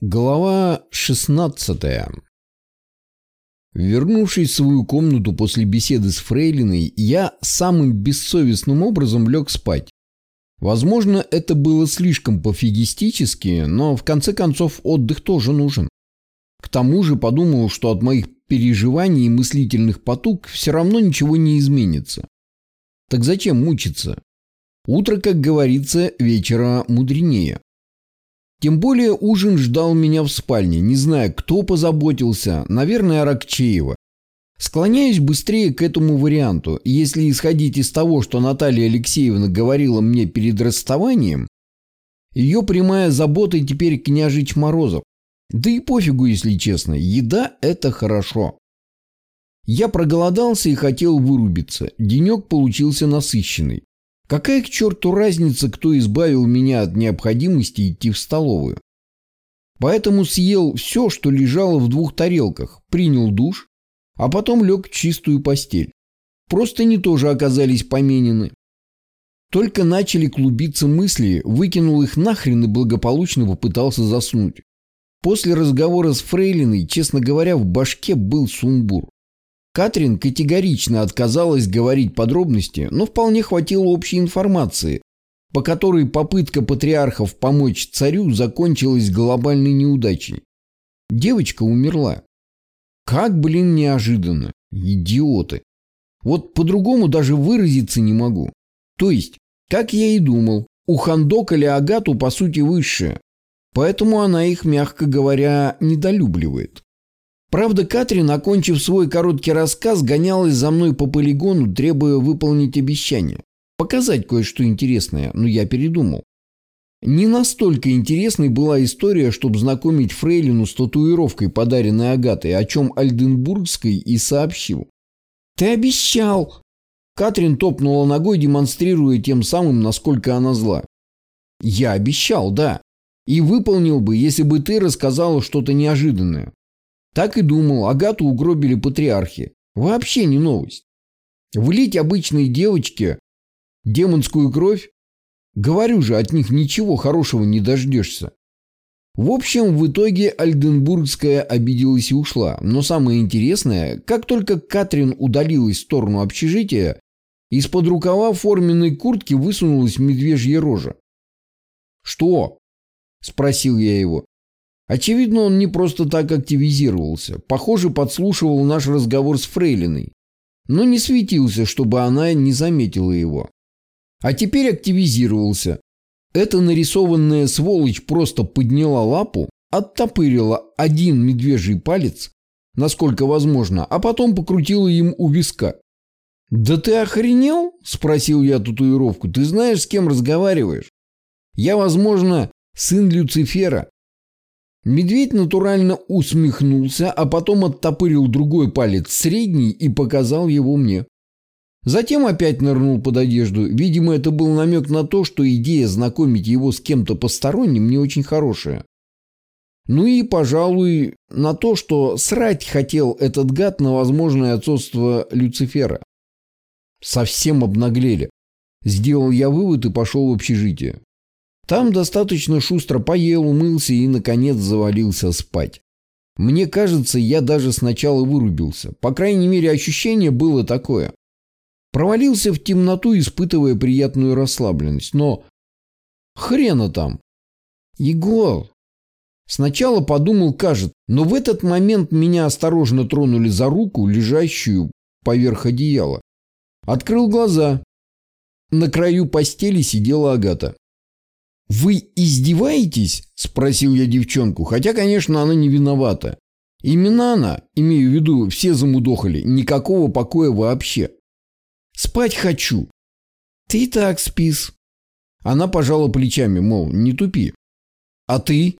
Глава 16 Вернувшись в свою комнату после беседы с Фрейлиной, я самым бессовестным образом лег спать. Возможно, это было слишком пофигистически, но в конце концов отдых тоже нужен. К тому же подумал, что от моих переживаний и мыслительных потуг все равно ничего не изменится. Так зачем мучиться? Утро, как говорится, вечера мудренее. Тем более ужин ждал меня в спальне, не знаю, кто позаботился, наверное, Аракчеева. Склоняюсь быстрее к этому варианту, если исходить из того, что Наталья Алексеевна говорила мне перед расставанием, ее прямая забота теперь княжич Морозов. Да и пофигу, если честно, еда – это хорошо. Я проголодался и хотел вырубиться, денек получился насыщенный. Какая к черту разница, кто избавил меня от необходимости идти в столовую? Поэтому съел все, что лежало в двух тарелках, принял душ, а потом лег в чистую постель. Просто не тоже оказались поменены. Только начали клубиться мысли, выкинул их нахрен и благополучно попытался заснуть. После разговора с Фрейлиной, честно говоря, в башке был сумбур. Катрин категорично отказалась говорить подробности, но вполне хватило общей информации, по которой попытка патриархов помочь царю закончилась глобальной неудачей. Девочка умерла. Как, блин, неожиданно. Идиоты. Вот по-другому даже выразиться не могу. То есть, как я и думал, у Хандокали Агату по сути высшая, поэтому она их, мягко говоря, недолюбливает. Правда, Катрин, окончив свой короткий рассказ, гонялась за мной по полигону, требуя выполнить обещание. Показать кое-что интересное, но я передумал. Не настолько интересной была история, чтобы знакомить Фрейлину с татуировкой, подаренной Агатой, о чем Альденбургской и сообщил. «Ты обещал!» Катрин топнула ногой, демонстрируя тем самым, насколько она зла. «Я обещал, да. И выполнил бы, если бы ты рассказала что-то неожиданное. Так и думал, Агату угробили патриархи. Вообще не новость. Влить обычной девочке демонскую кровь? Говорю же, от них ничего хорошего не дождешься. В общем, в итоге Альденбургская обиделась и ушла. Но самое интересное, как только Катрин удалилась в сторону общежития, из-под рукава форменной куртки высунулась медвежья рожа. «Что?» – спросил я его. Очевидно, он не просто так активизировался. Похоже, подслушивал наш разговор с Фрейлиной. Но не светился, чтобы она не заметила его. А теперь активизировался. Эта нарисованная сволочь просто подняла лапу, оттопырила один медвежий палец, насколько возможно, а потом покрутила им у виска. «Да ты охренел?» – спросил я татуировку. «Ты знаешь, с кем разговариваешь?» «Я, возможно, сын Люцифера, Медведь натурально усмехнулся, а потом оттопырил другой палец средний и показал его мне. Затем опять нырнул под одежду. Видимо, это был намек на то, что идея знакомить его с кем-то посторонним не очень хорошая. Ну и, пожалуй, на то, что срать хотел этот гад на возможное отцовство Люцифера. Совсем обнаглели. Сделал я вывод и пошел в общежитие. Там достаточно шустро поел, умылся и, наконец, завалился спать. Мне кажется, я даже сначала вырубился. По крайней мере, ощущение было такое. Провалился в темноту, испытывая приятную расслабленность. Но хрена там. Егор. Сначала подумал, кажет, но в этот момент меня осторожно тронули за руку, лежащую поверх одеяла. Открыл глаза. На краю постели сидела Агата. «Вы издеваетесь?» – спросил я девчонку, хотя, конечно, она не виновата. Именно она, имею в виду, все замудохали, никакого покоя вообще. «Спать хочу». «Ты так спис». Она пожала плечами, мол, не тупи. «А ты?»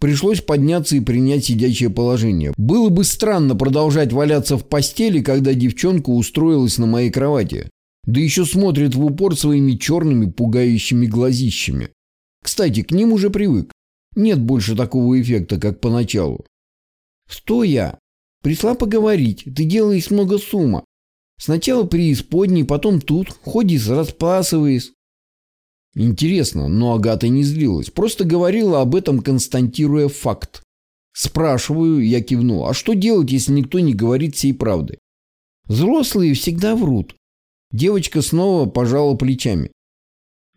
Пришлось подняться и принять сидячее положение. Было бы странно продолжать валяться в постели, когда девчонка устроилась на моей кровати. Да еще смотрит в упор своими черными пугающими глазищами. Кстати, к ним уже привык. Нет больше такого эффекта, как поначалу. Что я? Пришла поговорить. Ты делаешь много сумма. Сначала преисподней, потом тут. Ходишь, распасываешь. Интересно, но Агата не злилась. Просто говорила об этом, константируя факт. Спрашиваю, я кивнул. А что делать, если никто не говорит всей правды? Взрослые всегда врут. Девочка снова пожала плечами.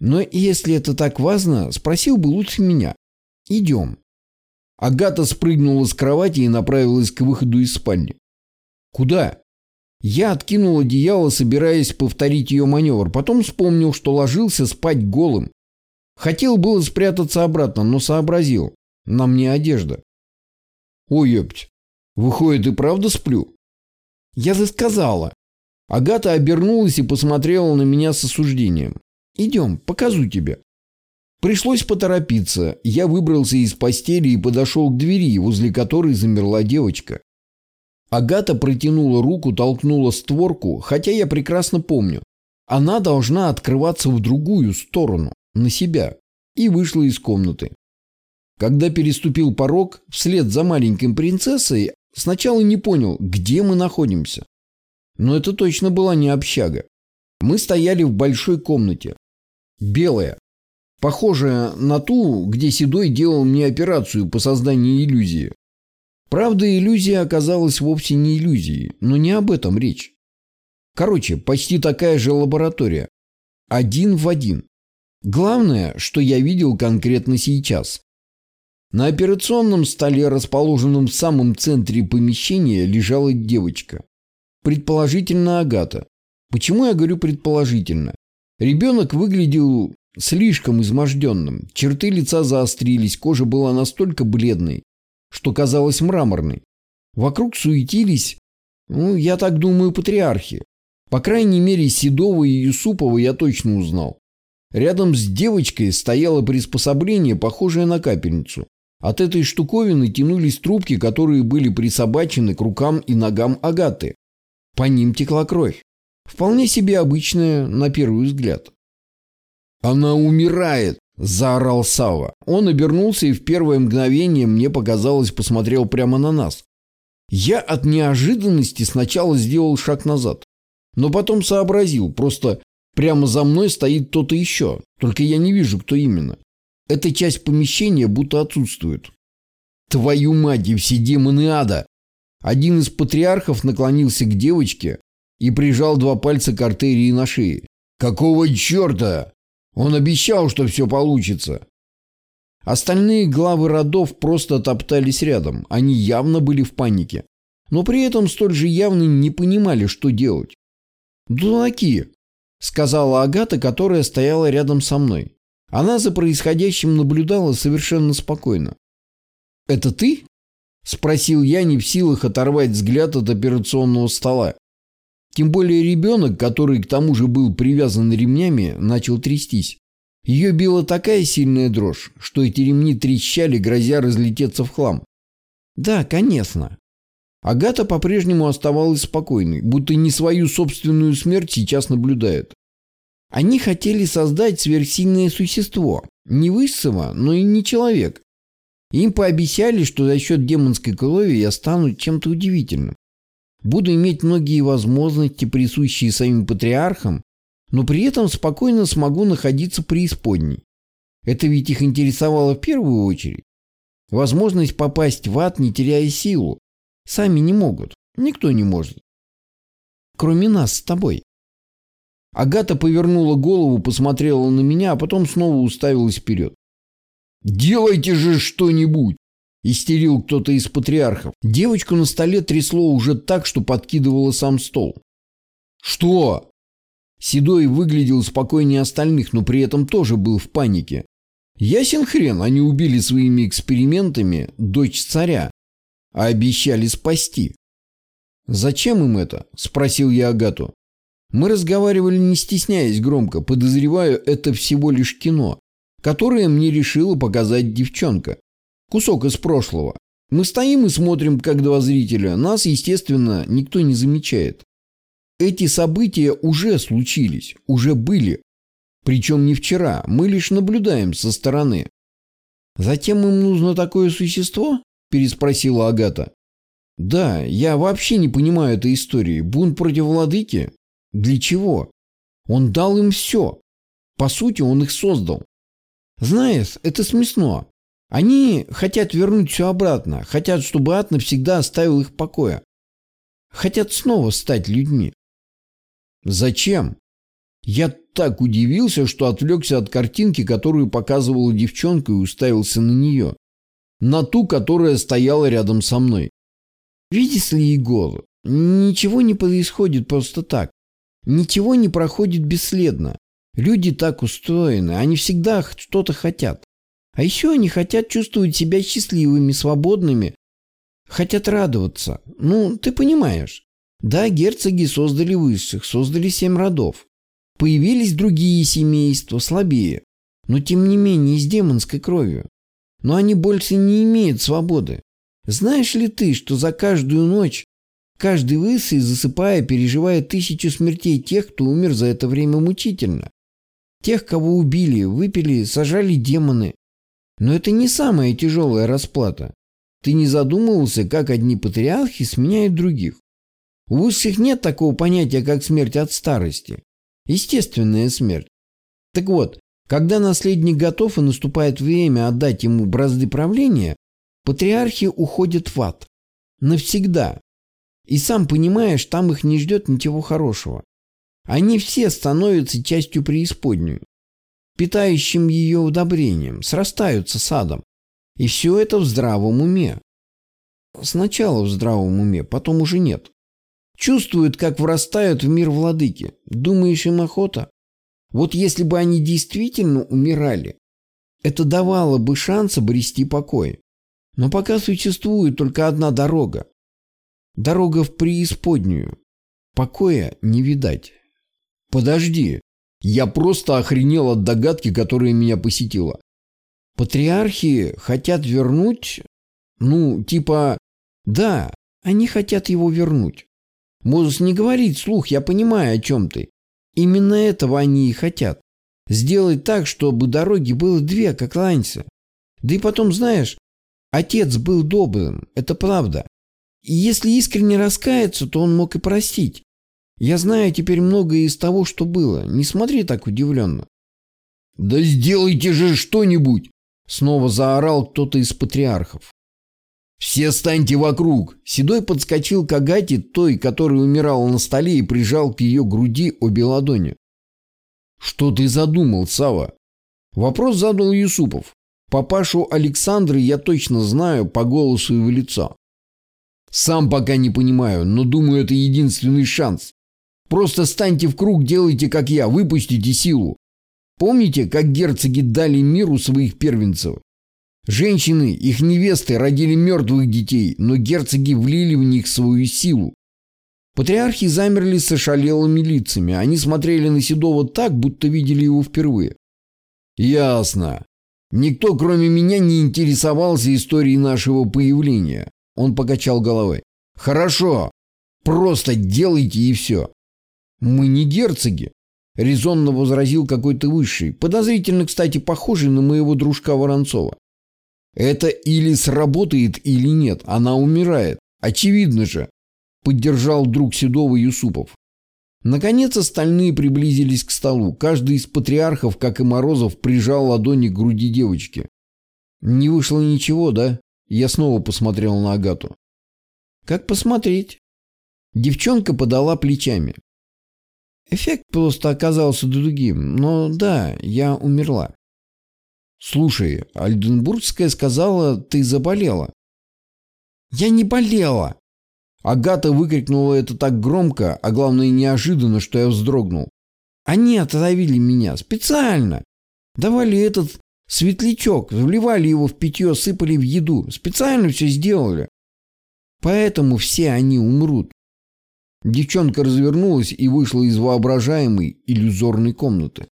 Но если это так важно, спросил бы лучше меня. Идем. Агата спрыгнула с кровати и направилась к выходу из спальни. Куда? Я откинул одеяло, собираясь повторить ее маневр. Потом вспомнил, что ложился спать голым. Хотел было спрятаться обратно, но сообразил. На мне одежда. Ой, епть. Выходит, и правда сплю? Я же сказала. Агата обернулась и посмотрела на меня с осуждением. Идем, покажу тебе. Пришлось поторопиться. Я выбрался из постели и подошел к двери, возле которой замерла девочка. Агата протянула руку, толкнула створку, хотя я прекрасно помню. Она должна открываться в другую сторону, на себя, и вышла из комнаты. Когда переступил порог, вслед за маленькой принцессой, сначала не понял, где мы находимся. Но это точно была не общага. Мы стояли в большой комнате. Белая. Похожая на ту, где Седой делал мне операцию по созданию иллюзии. Правда, иллюзия оказалась вовсе не иллюзией, но не об этом речь. Короче, почти такая же лаборатория. Один в один. Главное, что я видел конкретно сейчас. На операционном столе, расположенном в самом центре помещения, лежала девочка. Предположительно Агата. Почему я говорю предположительно? Ребенок выглядел слишком изможденным. Черты лица заострились, кожа была настолько бледной, что казалось мраморной. Вокруг суетились, ну, я так думаю, патриархи. По крайней мере, Седова и Юсупова я точно узнал. Рядом с девочкой стояло приспособление, похожее на капельницу. От этой штуковины тянулись трубки, которые были присобачены к рукам и ногам Агаты. По ним текла кровь. Вполне себе обычная, на первый взгляд. «Она умирает!» Заорал Сава. Он обернулся и в первое мгновение, мне показалось, посмотрел прямо на нас. Я от неожиданности сначала сделал шаг назад. Но потом сообразил, просто прямо за мной стоит кто-то еще. Только я не вижу, кто именно. Эта часть помещения будто отсутствует. Твою мать и все демоны ада! Один из патриархов наклонился к девочке и прижал два пальца к артерии на шее. «Какого черта?» Он обещал, что все получится. Остальные главы родов просто топтались рядом. Они явно были в панике. Но при этом столь же явно не понимали, что делать. «Дураки», — сказала Агата, которая стояла рядом со мной. Она за происходящим наблюдала совершенно спокойно. «Это ты?» — спросил я, не в силах оторвать взгляд от операционного стола. Тем более ребенок, который к тому же был привязан ремнями, начал трястись. Ее била такая сильная дрожь, что эти ремни трещали, грозя разлететься в хлам. Да, конечно. Агата по-прежнему оставалась спокойной, будто не свою собственную смерть сейчас наблюдает. Они хотели создать сверхсильное существо. Не высшего, но и не человек. Им пообещали, что за счет демонской крови я стану чем-то удивительным. Буду иметь многие возможности, присущие самим патриархам, но при этом спокойно смогу находиться преисподней. Это ведь их интересовало в первую очередь. Возможность попасть в ад, не теряя силу. Сами не могут. Никто не может. Кроме нас с тобой. Агата повернула голову, посмотрела на меня, а потом снова уставилась вперед. «Делайте же что-нибудь!» Истерил кто-то из патриархов. Девочку на столе трясло уже так, что подкидывало сам стол. «Что?» Седой выглядел спокойнее остальных, но при этом тоже был в панике. Ясен хрен, они убили своими экспериментами дочь царя, а обещали спасти. «Зачем им это?» – спросил я Агату. Мы разговаривали не стесняясь громко, подозреваю, это всего лишь кино, которое мне решила показать девчонка. Кусок из прошлого. Мы стоим и смотрим, как два зрителя. Нас, естественно, никто не замечает. Эти события уже случились, уже были. Причем не вчера, мы лишь наблюдаем со стороны. «Затем им нужно такое существо?» – переспросила Агата. «Да, я вообще не понимаю этой истории. Бунт против владыки? Для чего? Он дал им все. По сути, он их создал. Знаешь, это смешно. Они хотят вернуть все обратно, хотят, чтобы ад навсегда оставил их в покое. Хотят снова стать людьми. Зачем? Я так удивился, что отвлекся от картинки, которую показывала девчонка и уставился на нее. На ту, которая стояла рядом со мной. Видишь ли, Егор, ничего не происходит просто так. Ничего не проходит бесследно. Люди так устроены, они всегда что-то хотят. А еще они хотят чувствовать себя счастливыми, свободными. Хотят радоваться. Ну, ты понимаешь. Да, герцоги создали высших, создали семь родов. Появились другие семейства, слабее, но тем не менее с демонской кровью. Но они больше не имеют свободы. Знаешь ли ты, что за каждую ночь каждый высый, засыпая, переживает тысячу смертей тех, кто умер за это время мучительно? Тех, кого убили, выпили, сажали демоны. Но это не самая тяжелая расплата. Ты не задумывался, как одни патриархи сменяют других? У высших нет такого понятия, как смерть от старости. Естественная смерть. Так вот, когда наследник готов и наступает время отдать ему бразды правления, патриархи уходят в ад. Навсегда. И сам понимаешь, там их не ждет ничего хорошего. Они все становятся частью преисподнюю, питающим ее удобрением, срастаются с адом. И все это в здравом уме. Сначала в здравом уме, потом уже нет. Чувствуют, как врастают в мир владыки. Думаешь, им охота? Вот если бы они действительно умирали, это давало бы шанс обрести покой. Но пока существует только одна дорога. Дорога в преисподнюю. Покоя не видать. Подожди. Я просто охренел от догадки, которая меня посетила. Патриархи хотят вернуть... Ну, типа... Да, они хотят его вернуть. Можешь не говорить слух, я понимаю, о чем ты. Именно этого они и хотят. Сделать так, чтобы дороги было две, как раньше. Да и потом, знаешь, отец был добрым, это правда. И если искренне раскаяться, то он мог и простить. Я знаю теперь многое из того, что было. Не смотри так удивленно. «Да сделайте же что-нибудь!» Снова заорал кто-то из патриархов. «Все станьте вокруг!» Седой подскочил к Агате, той, которая умирала на столе, и прижал к ее груди обе ладони. «Что ты задумал, Сава? Вопрос задал Юсупов. Папашу Александры я точно знаю по голосу его лица. Сам пока не понимаю, но думаю, это единственный шанс. Просто станьте в круг, делайте как я, выпустите силу. Помните, как герцоги дали миру своих первенцев? Женщины, их невесты родили мертвых детей, но герцоги влили в них свою силу. Патриархи замерли с ошалелыми лицами. Они смотрели на Седова так, будто видели его впервые. «Ясно. Никто, кроме меня, не интересовался историей нашего появления». Он покачал головой. «Хорошо. Просто делайте и все». «Мы не герцоги», — резонно возразил какой-то высший, подозрительно, кстати, похожий на моего дружка Воронцова. Это или сработает, или нет. Она умирает. Очевидно же. Поддержал друг Седова Юсупов. Наконец остальные приблизились к столу. Каждый из патриархов, как и Морозов, прижал ладони к груди девочки. Не вышло ничего, да? Я снова посмотрел на Агату. Как посмотреть? Девчонка подала плечами. Эффект просто оказался другим, но да, я умерла. «Слушай, Альденбургская сказала, ты заболела». «Я не болела!» Агата выкрикнула это так громко, а главное неожиданно, что я вздрогнул. «Они отравили меня специально. Давали этот светлячок, вливали его в питье, сыпали в еду. Специально все сделали. Поэтому все они умрут». Девчонка развернулась и вышла из воображаемой иллюзорной комнаты.